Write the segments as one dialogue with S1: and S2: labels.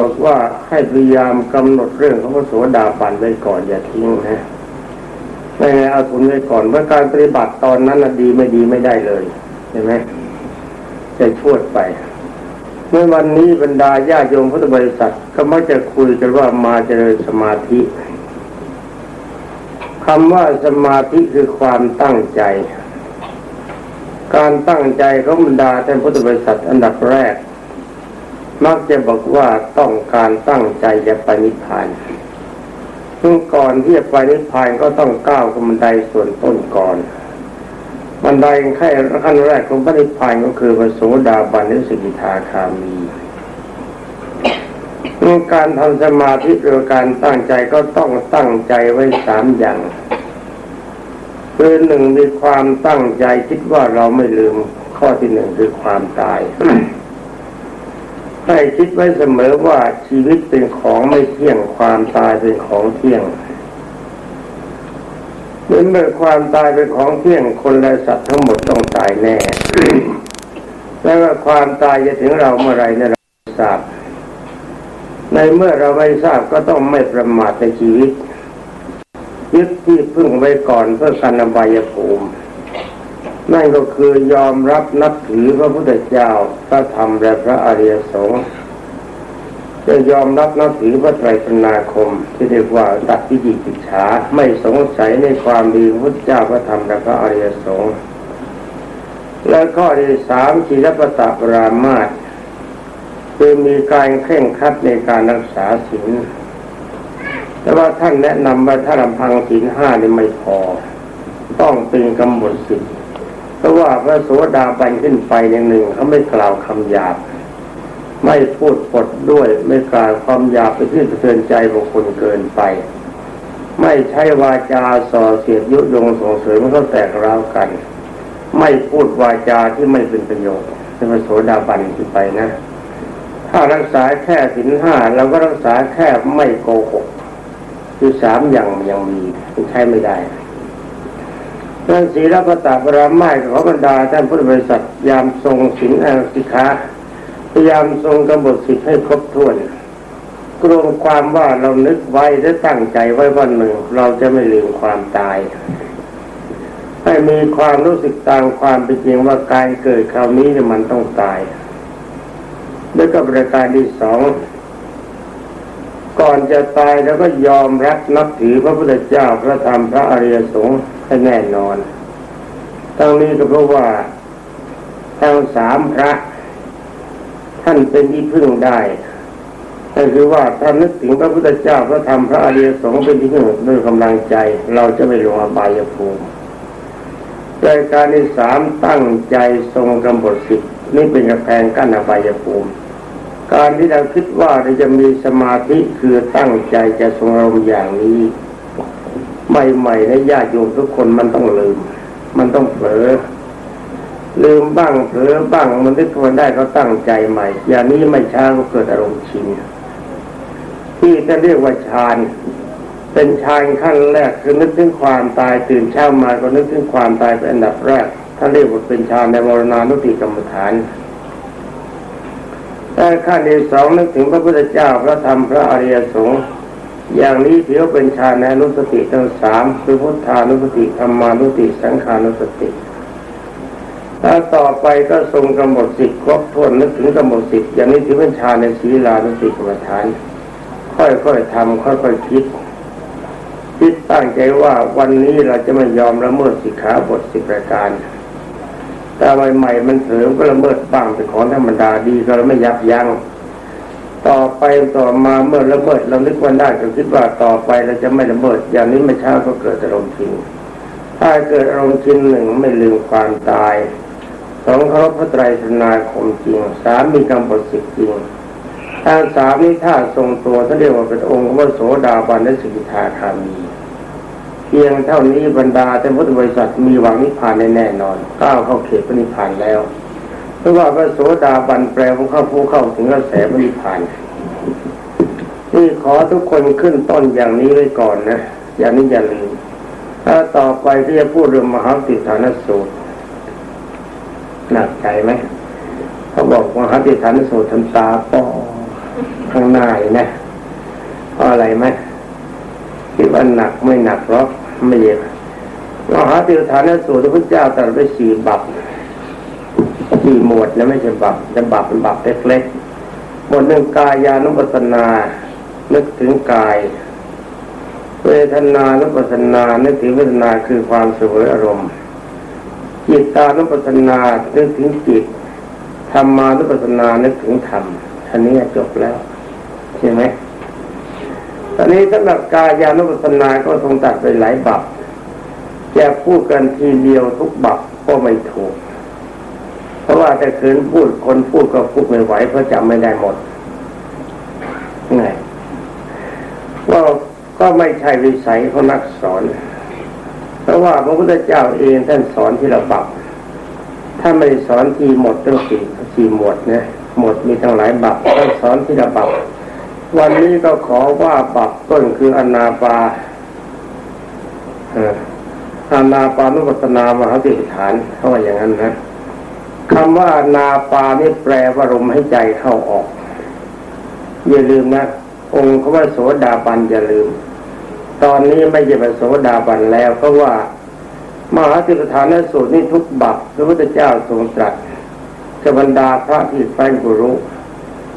S1: บอกว่าให้พยายามกำหนดเรื่องของพระโสดาบันไว้ก่อนอย่าทิ้งนะไม่ไงเอาทุนไว้ก่อนเมื่อการปฏิบัติตอนนั้นดีไม่ดีไม่ได้เลยเห็นไหมจะชวยไปเมื่อวันนี้บรรดาญาโยมพุทธบริษัทก็มักจะคุยกันว่ามาเจริญสมาธิคำว่าสมาธิคือความตั้งใจ การตั้งใจของบรรดาท่านพุทธบริษัทอันดับแรก มักจะบอกว่าต้องการตั้งใจจะไปนิพพานซึ่งก่อนที่จะไปนิพพานก็ต้องก้าวขึ้นบันไดส่วนต้นก่อนบันไดแค่ขั้นแรกของพระนิพพานก็คือพระโสดาบันนิสกิทาคามีการทำสมาธิหรือการตั้งใจก็ต้องตั้งใจไว้สามอย่างคือหนึ่งมีความตั้งใจคิดว่าเราไม่ลืมข้อที่หนึ่งคือความตาย ให้คิดไว้เสมอว่าชีวิตเป็นของไม่เที่ยงความตายเป็นของเที่ยงเมื่อความตายเป็นของเที่ยงคนและสัตว์ทั้งหมดต้องตายแน่ แล้วว่าความตายจะถึงเราเมื่อไรเนี่ยเราทราบ ในเมื่อเราไม่ทราบก็ต้องไม่ประมาทในชีวิตยึดที่พึ่งไว้ก่อนเพื่อการอบายภูมิ นั่นก็คือยอมรับนับถือพระพุทธเจ้าพระธรรมและพระอริยสงฆ์จะยอมรับนับถือพระไตรสนาคม ที่เรียกว่าตัดวิจิกิจฉาไม่สงสัยในความดีพระเจ้าพระธรรมและพระอริยสงฆ์และข้อที่สามศีลปตปรามาตคือมีการเคร่งครัดในการรักษาศีลแต่ว่าท่านแนะนำว่าถ้าลำพังศีลห้านี่ไม่พอ ต้องเป็นกำหนดสิทธิเพ ราะว่าพระโสดาบันขึ้นไปอย่างหนึ่งเขาไม่กล่าวคำหยาบ ไม่พูดปดด้วย ไม่กล่าวความหยาบไปที่สะเทือนใจบุคคลเกินไป ไม่ใช้วาจาส่อเสียดยุยงส่งเสริมมันก็แตกร้าวกัน ไม่พูดวาจาที่ไม่เป็นประโยชน์จะมาโสดาบันขึ้นไปนะ ถ้ารักษาแค่สินห้าเราก็รักษาแค่ไม่โกหกคือสามอย่างยังมีใช้ไม่ได้ เรื่องศีลปตาปรามาสขอบรรดาท่านพุทธบริษัทยามทรงศีลอสิกขาพยายามทรงกำหนดสิทธิ์ให้ครบถ้วนกรวมความว่าเรานึกไว้และตั้งใจไว้วันหนึ่ง เราจะไม่ลืมความตาย ให้มีความรู้สึกตามความเป็นจริงว่าการเกิดคราวนี้เนี่ยมันต้องตาย ด้วยกับประการที่สองก่อนจะตายแล้วก็ยอมรับนับถือพระพุทธเจ้าพระธรรมพระอริยสงฆ์ ให้แน่นอนทั้งนี้ก็เพราะว่าทั้งสามพระ ท่านเป็นที่พึ่งได้นั่นคือว่าถ้านึกถึงพระพุทธเจ้าพระธรรมพระอริยสงฆ์เป็นที่พึ่งด้วยกำลังใจ เราจะไม่ลงอบายภูมิรายการที่สามตั้งใจทรงกำหนดสิทธิ์นี่เป็นกระแพงกั้นอบายภูมิ การที่เราคิดว่าเราจะมีสมาธิคือตั้งใจจะทรงอารมณ์อย่างนี้ ใหม่ๆในญาติโยมทุกคนมันต้องลืม มันต้องเผลอลืมบ้างเผลอบ้างมันนึกวนได้ก็ตั้งใจใหม่ อย่างนี้ไม่ช้าก็เกิดอารมณ์ชินที่จะเรียกว่าฌานเป็นฌานขั้นแรกคือนึกถึงความตายตื่นเช้ามาก็นึกถึงความตายเป็นอันดับแรกท่านเรียกว่าเป็นฌานในมรณานุติกรรมฐานแต่ขั้นที่สองนึกถึงพระพุทธเจ้าพระธรรมพระอริยสงฆ์ อย่างนี้ถือว่าเป็นฌานในนุสติทั้งสามคือพุทธานุสติธรรมานุสติสังขานุสติถ้าต่อไปก็ทรงกำหนดสิทธิ์ครบถ้วนนึกถึงกำหนดสิทธิ์อย่างนี้ถือเป็นฌานในศีลานุสติกรรมฐาน ค่อยๆทำค่อยๆคิด คิดตั้งใจว่าวันนี้เราจะไม่ยอมละเมิดสิกขาบทสิบประการแต่ใหม่ๆมันเสริมก็ละเมิดบ้างเป็นของธรรมดาดีก็เราไม่ยับยัง้ง ต่อไปต่อมาเมื่อละเมิดเรานึกวันได้ก็คิดว่าต่อไปเราจะไม่ละเมิด อย่างนี้ไม่ช้าก็เกิดอารมณ์ชินถ้าเกิดอารมณ์ชินหนึ่งไม่ลืมความตายสองเขาพระไตรสนาคมจริงสามมีกำหนดสิทธิจริงถ้าสามนี้ถ้าทรงตัวท่านเรียกว่าเป็นองค์พระโสดาบันและสิกขาคามี เพียงเท่านี้บรรดาแต่พุทธบริษัทมีหวังนิพพานแน่นอนก้าวเข้าเขตพระนิพพานแล้ว เพราะว่าพระโสดาบันแปลว่าเข้าผู้เข้าถึงกระแสพระนิพพานนี่ขอทุกคนขึ้นต้นอย่างนี้ไว้ก่อนนะ อย่างนี้อย่าลืมถ้าต่อไปที่จะพูดเรื่องมหาติฐานสูตรหนักใจไหมเขาบอกว่าติฐานสูตรทำตาปอข้างหน้าเลยนะเพราะอะไรไหมคิดว่าหนักไม่หนักหรอกไม่เยอะมหาติฐานสูตรพระเจ้าตรัสไปสี่บับ สี่หมวดแล้วไม่ใช่บับแต่บับเป็นบับเล็กๆหมวดหนึ่งกายานุปัสสนา นึกถึงกาย เวทนานุปัสสนา นึกถึงเวทนาคือความสวยอารมณ์ จิตตานุปัสสนา นึกถึงจิต ธรรมานุปัสสนา นึกถึงธรรมท่านี้จบแล้ว ใช่ไหมตอนนี้สำหรับกายานุปัสสนาก็ทรงตัดไปหลายบับจะพูดกันทีเดียวทุกบับก็ไม่ถูก เพราะว่าแต่คืนพูดคนพูดก็พูดไม่ไหวเพราะจำไม่ได้หมดไงว่าก็ไม่ใช่วิสัยเของนักสอน เพราะว่าพระพุทธเจ้าเองท่านสอนที่ระบับถ้าไม่สอนทีหมดต้องสี่สี่หมดเนี่ยหมดมีทั้งหลายบับท่านสอนที่ระบับวันนี้ก็ขอว่าบับต้นคืออนาปาอานาปานุปัสนามหาติฐานเขาว่าอย่างนั้นนะ คำว่านาปานี่แปลว่าลมให้ใจเข้าออก อย่าลืมนะ องค์เขาว่าโสดาบันอย่าลืม ตอนนี้ไม่ใช่เป็นโสดาบันแล้วเพราะว่า มหาติฐานสูตรนี้ทุกบัพพระพุทธเจ้าทรงตรัสกับรรดาพระที่แฟนกุรุ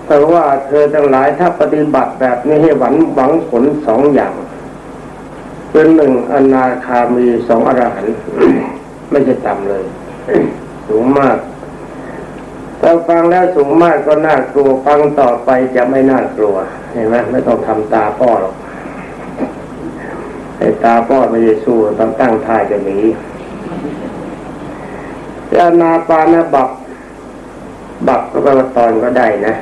S1: แต่ว่าเธอทั้งหลายถ้าปฏิบัติแบบนี้ให้หวังหวังผลสองอย่าง เป็นหนึ่งอนาคามีสองอรหันต์ไม่ใช่ต่ำเลย สูงมาก ถ้าฟังแล้วสูงมากก็น่ากลัวฟังต่อไปจะไม่น่ากลัว เห็นไหมไม่ต้องทำตาป้อหรอกไอ้ตาป้อไม่ได้สู้ต้องตั้งท่าจะหนีอานาปานะบับบับก็แปลว่าตอนก็ได้นะ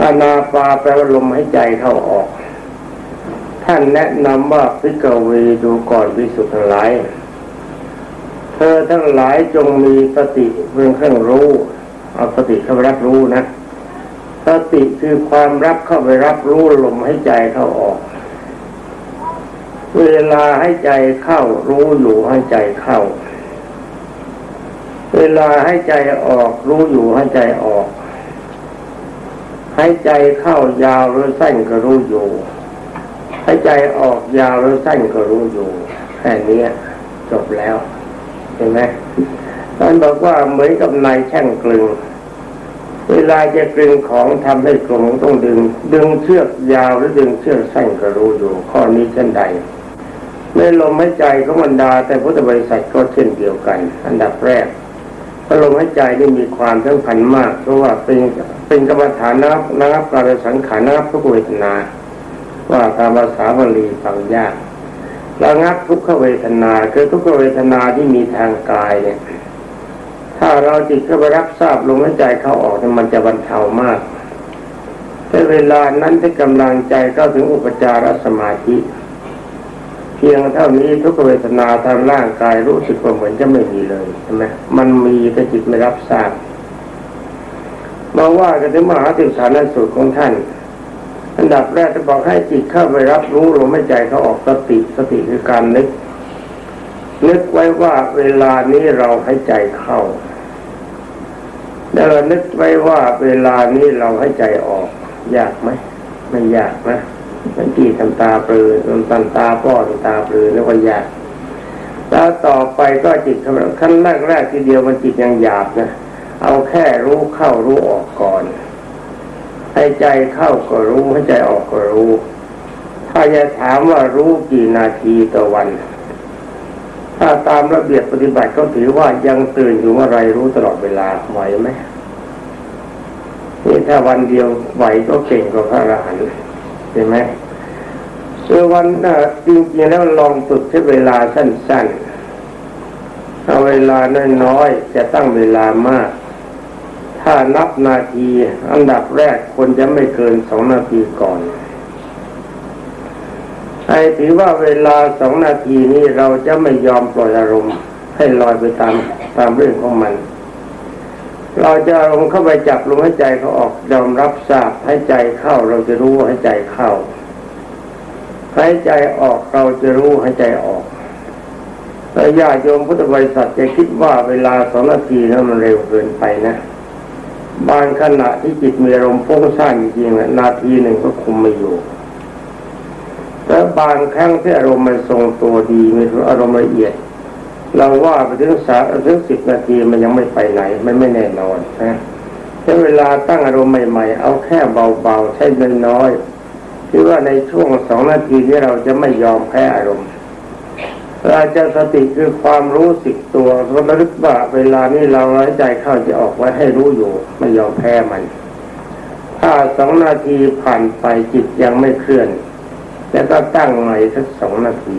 S1: อานาปาแปลว่าลมหายใจเข้าออก ท่านแนะนำว่าพิกเวดูก่อนวิสุทธิ์ทั้งหลาย เธอทั้งหลายจงมีสติเป็นเครื่องรู้ เอาสติเข้าไปรับรู้นะสติคือความรับเข้าไปรับรู้ลมให้ใจเข้าออก เวลาให้ใจเข้ารู้อยู่ให้ใจเข้า เวลาให้ใจออก รู้อยู่ให้ใจออก ให้ใจเข้ายาวหรือสั้นก็รู้อยู่ใหายใจออกยาวหรือสั้นก็รู้อยู่แค่นี้จบแล้วเห็นไหม ท่านบอกว่าเหมือนกับนายแช่งกลึง เวลาจะกลึงของทำให้กลมต้องดึง ดึงเชือกยาวหรือดึงเชือกสั้นก็รู้อยู่ข้อนี้เช่นใดในลมหายใจของบรรดา แต่พุทธบริษัทก็เช่นเดียวกัน อันดับแรกพระลมหายใจนี่มีความสำคัญมาก เพราะว่าเป็นเป็นกรรมฐานนับนับการสังขารนับทุกเวทนา ว่าตามภาษาบาลีฟังยากระงับทุกขเวทนาคือทุกขเวทนาที่มีทางกายเนี่ย ถ้าเราจิตเข้าไปรับทราบลมหายใจเข้าออกมันจะบรรเทามากแต่เวลานั้นที่กำลังใจเข้าถึงอุปจารสมาธิ เพียงเท่านี้ทุกเวทนาทางร่างกายรู้สึกว่าเหมือนจะไม่มีเลยใช่ไหมมันมีแต่จิตไม่รับทราบมาว่ากันถึงมหาติฐานสูตรของท่าน อันดับแรกจะบอกให้จิตเข้าไปรับรู้ลมหายใจเขาออกสติสติคือการนึกนึกไว้ว่าเวลานี้เราหายใจเข้า แล้วนึกไว้ว่าเวลานี้เราใหายใจออก ยากไหมไม่ยากนะมันจีทำตาปลือทำตันตาป้อนตาปลือแล้วก็ยากแล้วต่อไปก็จิตขั้นแรกแรกทีเดียวมันจิตยังหยาบนะเอาแค่รู้เข้ารู้ออกก่อน ให้ใจเข้าก็รู้ให้ใจออกก็รู้ ถ้าจะถามว่ารู้กี่นาทีต่อวัน ถ้าตามระเบียบปฏิบัติก็ถือว่ายังตื่นอยู่เมื่อไรรู้ตลอดเวลาไหวไหมนี่ถ้าวันเดียวไหวก็เก่งกว่าพระอรหันต์เห็นไหมเมื่อวันจริงๆแล้วลองฝึกใช้เวลาสั้นๆเอาเวลาน้อยๆจะตั้งเวลามาก ถ้านับนาที อันดับแรกคนจะไม่เกินสองนาทีก่อน ไอ้ถือว่าเวลาสองนาทีนี้เราจะไม่ยอมปล่อยอารมณ์ ให้ลอยไปตามตามเรื่องของมัน เราจะอารมณ์เข้าไปจับลมหายใจเขาออกยอมรับทราบให้ใจเข้าเราจะรู้ให้ใจเข้าให้ใจออกเราจะรู้ให้ใจออกแต่ญาติโยมพุทธบริษัทจะคิดว่าเวลาสองนาทีนั้นมันเร็วเกินไปนะบางขณะที่จิตมีอารมณ์ฟุ้งซ่านจริงๆนาทีหนึ่งก็คุมไม่อยู่ แล้วบางครั้งที่อารมณ์มันทรงตัวดีมีอารมณ์ละเอียด เราว่าไปถึงสาถึงสิบนาทีมันยังไม่ไปไหน มันไม่แน่นอนนะใช้เวลาตั้งอารมณ์ใหม่ๆ เอาแค่เบาๆ ใช้น้อยๆที่ว่าในช่วงสองนาทีนี้เราจะไม่ยอมแพ้อารมณ์เราจะสติคือความรู้สึกตัวระลึกว่าเวลานี้เราหายใจเข้าจะออกไว้ให้รู้อยู่ ไม่ยอมแพ้มัน ถ้าสองนาทีผ่านไปจิตยังไม่เคลื่อน แล้วก็ตั้งใหม่สักสองนาที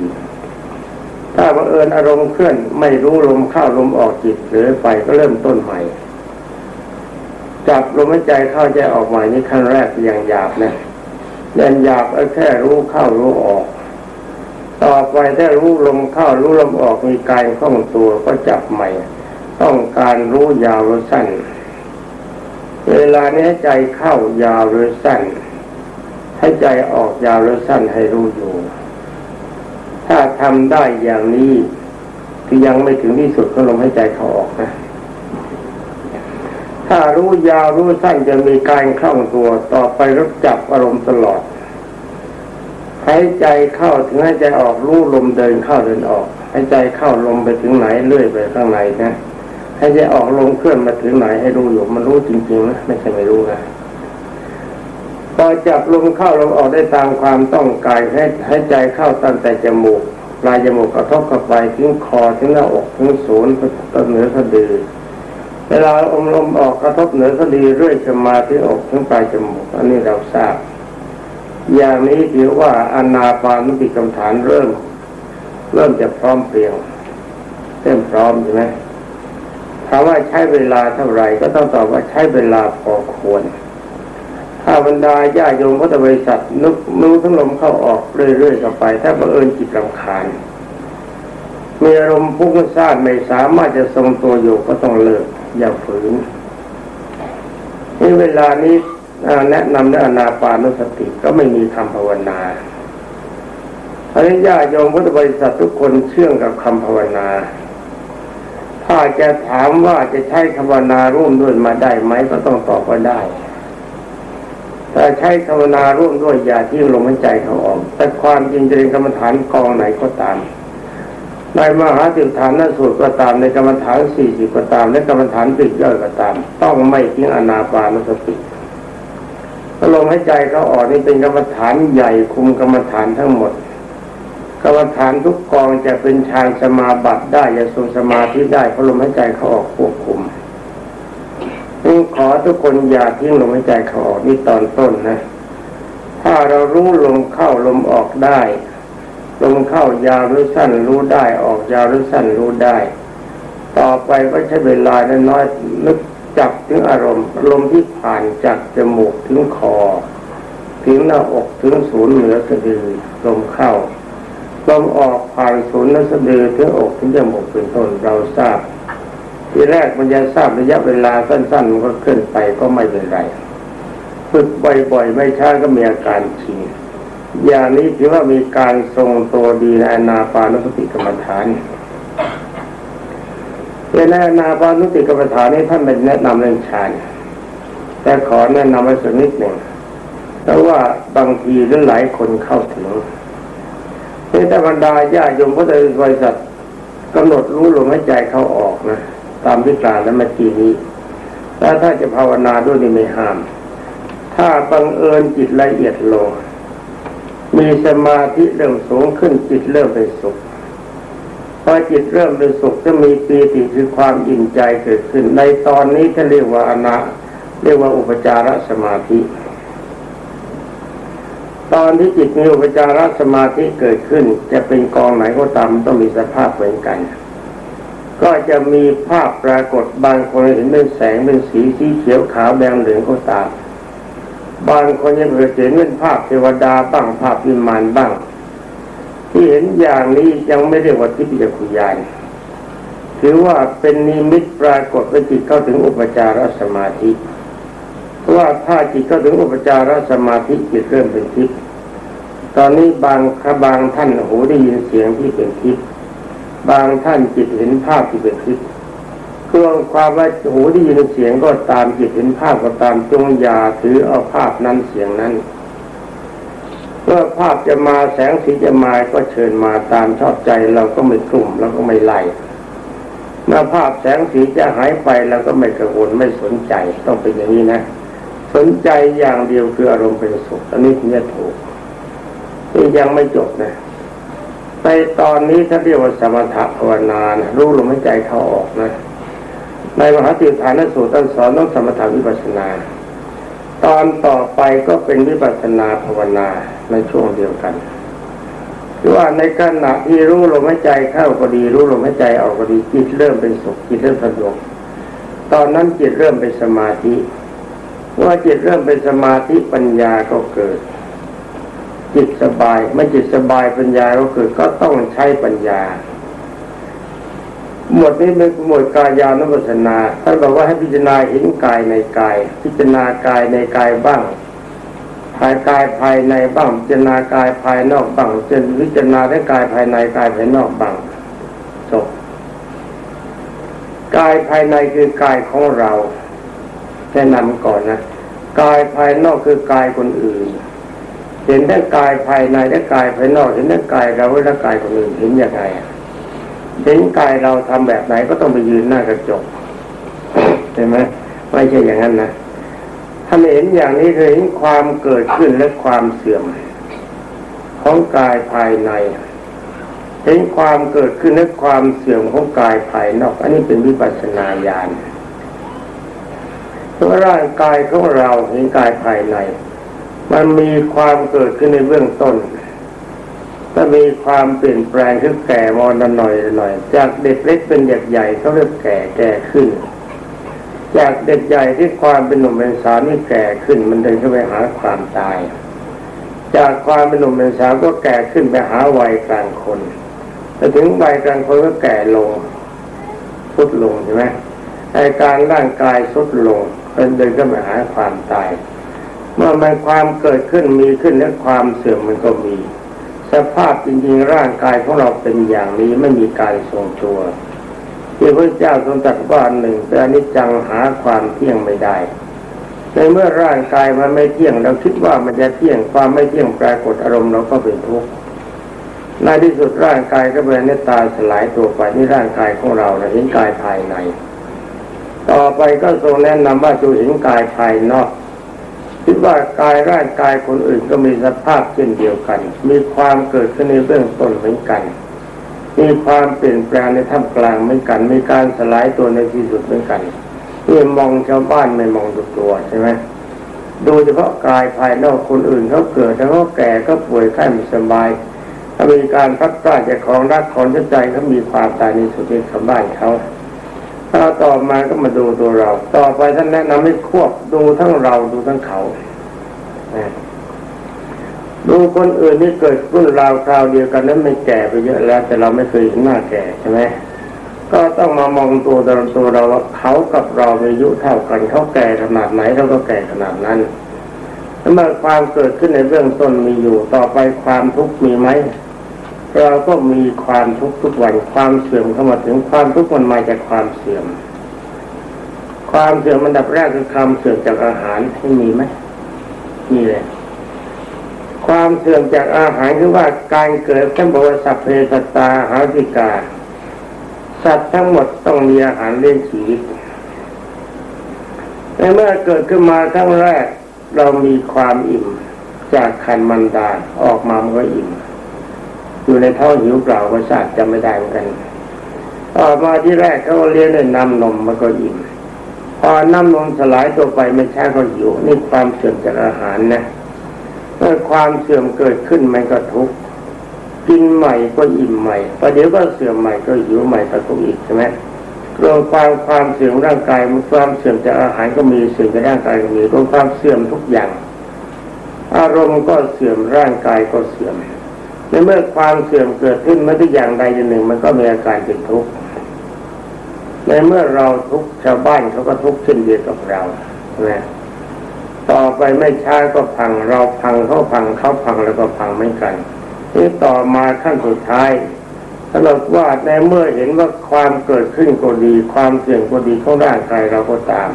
S1: ถ้าบังเอิญอารมณ์เคลื่อนไม่รู้ลมเข้าลมออกจิตหรือไปก็เริ่มต้นใหม่จับลมหายใจเข้าใจออกใหม่นี่ขั้นแรกอย่างหยาบนะยันหยาบแค่รู้เข้ารู้ออก ต่อไปถ้ารู้ลมเข้ารู้ลมออกมีกายคล่องตัวก็จับใหม่ ต้องการรู้ยาวหรือสั้น เวลานี้ใจเข้ายาวหรือสั้น ให้ใจออกยาวหรือสั้นให้รู้อยู่ ถ้าทำได้อย่างนี้คือยังไม่ถึงที่สุดก็ลมให้ใจเขาออกนะถ้ารู้ยาวรู้สั้นจะมีการคล่องตัวต่อไปรับจับอารมณ์ตลอดหายใจเข้าถึงหายใจออกรู้ลมเดินเข้าเดินออกหายใจเข้าลมไปถึงไหนเลื่อยไปข้างในนะหายใจออกลมเคลื่อนมาถึงไหนให้รู้อยู่มันรู้จริงๆนะไม่ใช่ไม่รู้นะ พอจับลมเข้าลมออกได้ตามความต้องการให้ให้ใจเข้าตั้งแต่จมูกปลายจมูกกระทบกับไปถึงคอถึงหน้าอกถึงศูนย์ต้นเหนือสะดือเวลาอมลมออกกระทบเหนือสะดือเรื่อยจะมาถึงอกถึงปลายจมูกอันนี้เราทราบ อย่างนี้ถือว่าอนาปานุติกรรมฐานเริ่ม เริ่มจะพร้อมเปลี่ยงเริ่มพร้อมใช่ไหมถามว่าใช้เวลาเท่าไหร่ก็ต้องตอบว่าใช้เวลาพอควร ถ้าบรรดาญาโยมพุทธบริษัทนึกนู้ทั้งลมเข้าออกเรื่อยๆกันไป ถ้าบังเอิญจิตรำคาญมีอารมณ์พุ่งซ่านไม่สามารถจะทรงตัวอยู่ก็ต้องเลิก อย่าฝืนนี่เวลานี้แนะนำในอนาปานุสติก็ไม่มีคำภาวนาพระญาโยมพุทธบริษัททุกคนเชื่องกับคำภาวนา ถ้าจะถามว่าจะใช้คำภาวนาร่วมด้วยมาได้ไหมก็ต้องตอบว่าได้ ถ้าใช้ภาวนาร่วมด้วยอย่าที่ลมหายใจเขาออก แต่ความจริงจะเป็นกรรมฐานกองไหนก็ตามในมหาสิทฐานนสูตรก็ตามในกรรมฐานสี่สิบก็ตามและกรรมฐานปิดย่อยก็ตาม ต้องไม่ทิ้งอนาปานุสติลมหายใจเขาออกนี่เป็นกรรมฐานใหญ่คุมกรรมฐานทั้งหมดกรรมฐานทุกกองจะเป็นฌานสมาบัติได้จะทรงสมาธิได้เพราะลมหายใจเขาออกควบคุม นี่ขอทุกคนอย่าทิ้งลมหายใจเขาออกนี่ตอนต้นนะ ถ้าเรารู้ลมเข้าลมออกได้ ลมเข้ายาวหรือสั้นรู้ได้ออกยาวหรือสั้นรู้ได้ ต่อไปก็ใช้เวลาน้อยนึกจับถึงอารมณ์ ลมที่ผ่านจากจมูกถึงคอ ถึงหน้าอกถึงศูนย์เหนือสะดือลมเข้าลมออกผ่านศูนย์เหนือสะดือถึงอกถึงจมูกเป็นต้นเราทราบ ทีแรกมันจะทราบระยะเวลาสั้นๆมันก็ขึ้นไปก็ไม่เป็นไรฝึกบ่อยๆ ไม่ช้าก็มีอาการชินอย่างนี้ถือว่ามีการทรงตัวดีในอนาปานสติกรรมฐานในนาปานุติกรรมฐานนี้ท่านเป็นแนะนำเรื่องฌานแต่ขอแนะนำไว้สักนิดหนึ่งเพราะว่าบางทีหรือหลายคนเข้าถึงในี่ถ้าบรรดาญาโยมพระเดชบริษัทกำหนดรู้ลมหายใจเข้าออกนะ ตามที่กล่าวแล้วเมื่อกี้นี้แล้วถ้าจะภาวนาด้วยนี่ไม่ห้าม ถ้าบังเอิญจิตละเอียดลง มีสมาธิเริ่มสูงขึ้นจิตเริ่มเป็นสุขพอจิตเริ่มเป็นสุขจะมีปีติคือความอิ่มใจเกิดขึ้น ในตอนนี้จะเรียกว่าอนาเรียกว่าอุปจารสมาธิ ตอนที่จิตมีอุปจารสมาธิเกิดขึ้น จะเป็นกองไหนก็ตามต้องมีสภาพเหมือนกัน ก็จะมีภาพปรากฏบางคนเห็นเป็นแสงเป็นสีสีเขียวขาวแดงเหลืองก็ตามบางคนยังเห็นเป็นภาพเทวดาบ้างภาพวิมานบ้าง ที่เห็นอย่างนี้ยังไม่เรียกว่าทิพยคุยานถือว่าเป็นนิมิตปรากฏว่าจิตเข้าถึงอุปจารสมาธิเพราะว่าถ้าจิตเข้าถึงอุปจารสมาธิจิตเริ่มเป็นทิพย์ตอนนี้บางคบางท่านหูได้ยินเสียงที่เป็นทิพย์ บางท่านจิตเห็นภาพที่เป็นทิพย์เครื่องความว่าหูได้ยินเสียงก็ตามจิตเห็นภาพก็ตามจงอย่าถือเอาภาพนั้นเสียงนั้นเมื่อภาพจะมาแสงสีจะมาก็เชิญมาตามชอบใจเราก็ไม่กลุ่มเราก็ไม่ไล่เมื่อภาพแสงสีจะหายไปเราก็ไม่กังวลไม่สนใจต้องเป็นอย่างนี้นะ สนใจอย่างเดียวคืออารมณ์เป็นสุขอันนี้ถึงจะถูกนี่ยังไม่จบนะ ในตอนนี้ถ้าเรียกว่าสมถะภาวนานรู้ลมหายใจเข้าออกนะ ในมหาติฐานสูตรท่านสอนต้องสมถะวิปัสนา ตอนต่อไปก็เป็นวิปัสนาภาวนาในช่วงเดียวกันคือว่าในขณะที่รู้ลมหายใจเข้าก็ดี รู้ลมหายใจออกก็ดีจิตเริ่มเป็นสุขจิตเริ่มสงบตอนนั้นจิตเริ่มเป็นสมาธิว่าจิตเริ่มเป็นสมาธิปัญญาก็เกิด จิตสบายไม่จิตสบายปัญญาก็เกิดก็ต้องใช้ปัญญา หมวดนี้เป็นหมวดกายานุปัสสนาท่านบอกว่าให้พิจารณาเห็นกายในกาย พิจารณากายในกายบ้างภายกายภายในบ้างพิจารณากายภายนอกบ้างจนพิจารณาทั้งกายภายในกายภายนอกบ้างจบกายภายในคือกายของเราแนะนำก่อนนะกายภายนอกคือกายคนอื่น เห็นทั้งกายภายในและกายภายนอกเห็นทั้งกายเราและกายคนอื่นเห็นยังไงเห็นกายเราทำแบบไหนก็ต้องไปยืนหน้ากระจกใช่ไหมไม่ใช่อย่างนั้นนะถ้าเห็นอย่างนี้คือเห็นความเกิดขึ้นและความเสื่อม ของกายภายใน เห็นความเกิดขึ้นและความเสื่อมของกายภายนอก อันนี้เป็นวิปัสสนาญาณเพราะร่างกายของเราเห็นกายภายใน มันมีความเกิดขึ้นในเบื้องต้นถ้ามีความเปลี่ยนแปลงคือแก่มอนหน่อยหน่อย จากเด็กเล็กเป็นเด็กใหญ่เขาเริ่มแก่แก่ขึ้น จากเด็กใหญ่ที่ความเป็นหนุ่มเป็นสาวนี่แก่ขึ้น มันเดินเข้าไปหาความตาย จากความเป็นหนุ่มเป็นสาวก็แก่ขึ้นไปหาวัยกลางคนแตถึงวัยกลางคนก็แก่ลงพุดลงใช่ไหมอาการร่างกายสุดลงเป็นเดินก็มาหาความตาย เมื่อมันความเกิดขึ้นมีขึ้นและความเสื่อมมันก็มี สภาพจริงๆร่างกายของเราเป็นอย่างนี้ไม่มีการทรงตัวที่พระเจ้าทรงตรัสว่าหนึ่งเป็นอนิจจังหาความเที่ยงไม่ได้ในเมื่อร่างกายมันไม่เที่ยงเราคิดว่ามันจะเที่ยงความไม่เที่ยงปรากฏอารมณ์เราก็เป็นทุกข์ในที่สุดร่างกายก็เป็นเนตาสลายตัวไปนี่ร่างกายของเราเห็นกายภายใน ต่อไปก็ทรงแนะนำว่าดูเห็นกายภายนอก คิดว่ากายร่างกายคนอื่นก็มีสภาพเช่นเดียวกัน มีความเกิดขึ้นในเบื้องต้นเหมือนกัน มีความเปลี่ยนแปลงในท่ามกลางเหมือนกัน มีการสลายตัวในที่สุดเหมือนกันนี่มองชาวบ้านไม่มองตัวตัวใช่ไหมดูเฉพาะกายภายนอกคนอื่นเขาเกิดแล้วเขาแก่ก็ป่วยไข้ไม่สบายถ้ามีการพักกล้าจากของรักของใจเขามีความตายในสุดที่ชาวบ้านเขา ถ้าต่อมาก็มาดูตัวเรา ต่อไปท่านแนะนำให้ควบดูทั้งเราดูทั้งเขา ดูคนอื่นนี่เกิดรุ่นราวคราวเดียวกันนั้นไม่แก่ไปเยอะแล้วแต่เราไม่เคยเห็นหน้าแก่ใช่ไหมก็ต้องมามองตัวเราตัวเราว่าเขากับเราอายุเท่ากันเขาแก่ขนาดไหนเราก็แก่ขนาดนั้นเมื่อความเกิดขึ้นในเบื้องต้นมีอยู่ ต่อไปความทุกข์มีไหม เราก็มีความทุกข์ทุกวันความเสื่อมเข้ามาถึงความทุกข์มันมาจากความเสื่อม ความเสื่อมมันดับแรกคือความเสื่อมจากอาหารที่มีไหมมีเลยความเสื่อมจากอาหารคือว่าการเกิดท่านบอกว่าสัพเพสตาหาติกา สัตว์ทั้งหมดต้องมีอาหารเลี้ยงชีวิตในเมื่อเกิดขึ้นมาครั้งแรกเรามีความอิ่มจากคันมันดาออกมามันก็อิ่ม อยู่ในท้องหิวเปล่าก็ทราบจำไม่ได้เหมือนกันออกมาที่แรกเขาเลี้ยงด้วยน้ำนมมันก็อิ่มพอน้ำนมสลายตัวไปไม่ช้าก็หิวนี่ความเสื่อมจากอาหารนะเมื่อความเสื่อมเกิดขึ้นมันก็ทุกข์กินใหม่ก็อิ่มใหม่ประเดี๋ยวก็เสื่อมใหม่ก็หิวใหม่ตะกุอีกใช่ไหมรวมความความเสื่อมร่างกายมันความเสื่อมจากอาหารก็มีเสื่อมจากร่างกายก็มีรวมความเสื่อมทุกอย่าง อารมณ์ก็เสื่อมร่างกายก็เสื่อม ในเมื่อความเสื่อมเกิดขึ้นเมื่อทุกอย่างใดอย่างหนึ่ง มันก็มีอาการเป็นทุกข์ในเมื่อเราทุกชาวบ้านเขาก็ทุกข์เช่นเดียวกับเรานะต่อไปไม่ช้าก็พัง เราพังเขาพังเขาพังแล้วก็พังเหมือนกันที่ต่อมาขั้นสุดท้ายสรุปว่าในเมื่อเห็นว่าความเกิดขึ้นก็ดี ความเสี่ยงก็ดีของร่างกายเราก็ตาม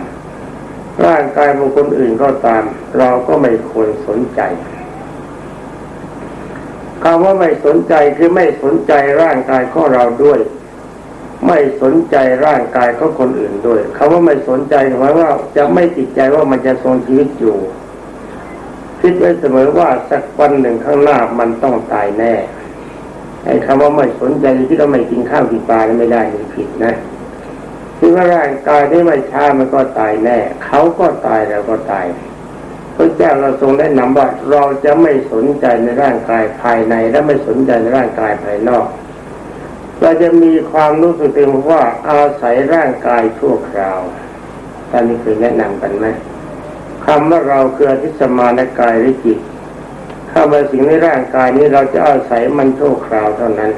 S1: ร่างกายของคนอื่นก็ตาม เราก็ไม่ควรสนใจ คำว่าไม่สนใจคือไม่สนใจร่างกายของเราด้วย ไม่สนใจร่างกายของคนอื่นด้วยคำว่าไม่สนใจหมายว่าจะไม่ติดใจว่ามันจะทรงชีวิตอยู่ คิดไว้เสมอว่าสักวันหนึ่งข้างหน้ามันต้องตายแน่ไอ้คำว่าไม่สนใจที่เราไม่กินข้าวกินปลาไม่ได้นี่ผิดนะคือว่าร่างกายที่ไม่ช้ามันก็ตายแน่เขาก็ตายแล้วก็ตาย พระเจ้าเราทรงแนะนำว่าเราจะไม่สนใจในร่างกายภายในและไม่สนใจในร่างกายภายนอก เราจะมีความรู้สึกถึงว่าอาศัยร่างกายชั่วคราวท่านนี้เคยแนะนำกันไหมคำว่าเราคืออธิสมานกายหรือจิตเข้ามาสิ่งในร่างกายนี้เราจะอาศัยมันชั่วคราวเท่านั้น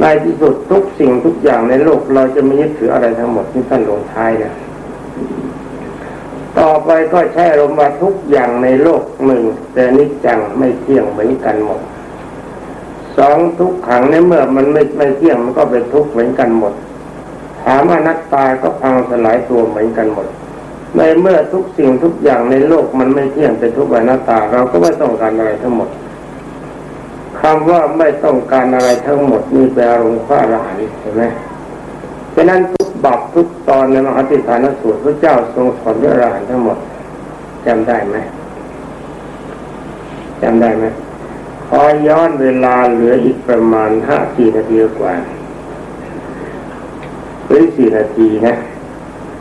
S1: ในที่สุดทุกสิ่งทุกอย่างในโลกเราจะไม่ยึดถืออะไรทั้งหมดที่ท่านลงท้ายนะ ต่อไปก็ใช้ลมว่าทุกอย่างในโลกหนึ่งแต่นิจจังไม่เที่ยงเหมือนกันหมดสองทุกขังในเมื่อมันไม่ไม่เที่ยงมันก็เป็นทุกข์เหมือนกันหมด ถามว่านักตายก็พังสลายตัวเหมือนกันหมด ในเมื่อทุกสิ่งทุกอย่างในโลกมันไม่เที่ยงเป็นทุกข์เป็นหน้าตา เราก็ไม่ต้องการอะไรทั้งหมดคำว่าไม่ต้องการอะไรทั้งหมดนี่แปลลงข้าระหันเห็นไหมฉะนั้นทุก บับทุกตอนในมหาติฐานสูตรพระเจ้าทรงสอนเรื่องอรหันทั้งหมดจำได้ไหมจำได้ไหมขอย้อนเวลาเหลืออีกประมาณห้าสี่นาทีกว่าหรือสี่นาทีนะ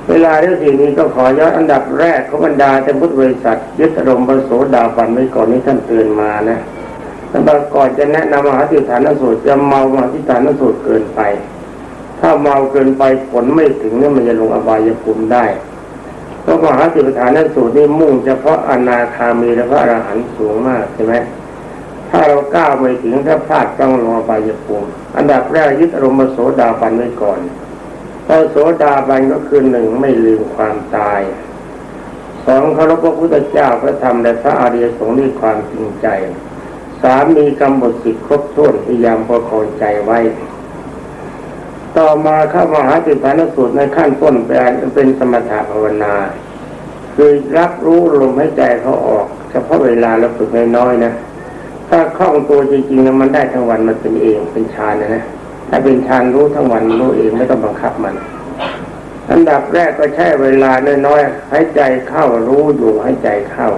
S1: เวลาเรื่องสี่นี้ก็ขอย้อนอันดับแรกของบรรดาแต่พุทธบริษัทยึดอารมณ์พระโสดาบันไว้ก่อนนี้ท่านเตือนมานะแต่ก่อนจะแนะนำมหาติฐานสูตรจะเมามหาติฐานสูตรเกินไป ถ้าเมาเกินไปผลไม่ถึงเนี่ยมันจะลงอบายภูมิได้เพราะมหาติบฐานนั่นสูตรนี่มุ่งเฉพาะอนาคามีและพระอรหันต์สูงมากใช่ไหมถ้าเราก้าวไม่ถึงถ้าพลาดต้องลงอบายภูมิอันดับแรกยึดอารมณ์โสดาบันไว้ก่อนพอโสดาบันก็คือหนึ่งไม่ลืมความตายสองเคารพพระพุทธเจ้าพระธรรมและพระอริยสงฆ์ด้วยความจริงใจสามมีกรรมบทสิทธิครบถ้วนพยายามประคองใจไว้ ต่อมาเข้ามหาติฐานสูตรในขั้นต้นเป็นสมถะภาวนา คือรับรู้ลมหายใจเขาออกเฉพาะเวลาเราฝึกน้อยๆนะถ้าคล่องตัวจริงๆนะมันได้ทั้งวันมันเป็นเองเป็นฌานนะนะถ้าเป็นฌานรู้ทั้งวันรู้เองไม่ต้องบังคับมัน อันดับแรกก็ใช้เวลาน้อยๆหายใจเข้ารู้อยู่หายใจเข้า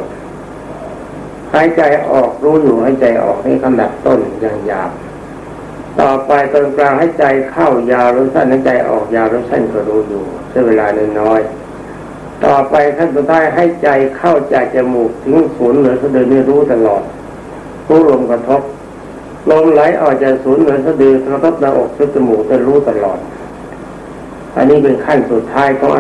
S1: หายใจออกรู้อยู่หายใจออกให้ขนาดต้นอย่างหยาบ ต่อไปตอนกลางให้ใจเข้ายาวรือสั้นให้ใจออกยาวรือสั้นก็รู้อยู่ใช้เวลาน้อยๆต่อไปขั้นสุดท้ายให้ใจเข้าจากจมูกถึงศูนย์เหนือสะดือนี่รู้ตลอดรู้ลมกระทบลมไหลออกจากศูนย์เหนือสะดือกระทบหน้าอกถึงจมูกจะรู้ตลอด อันนี้เป็นขั้นสุดท้ายของ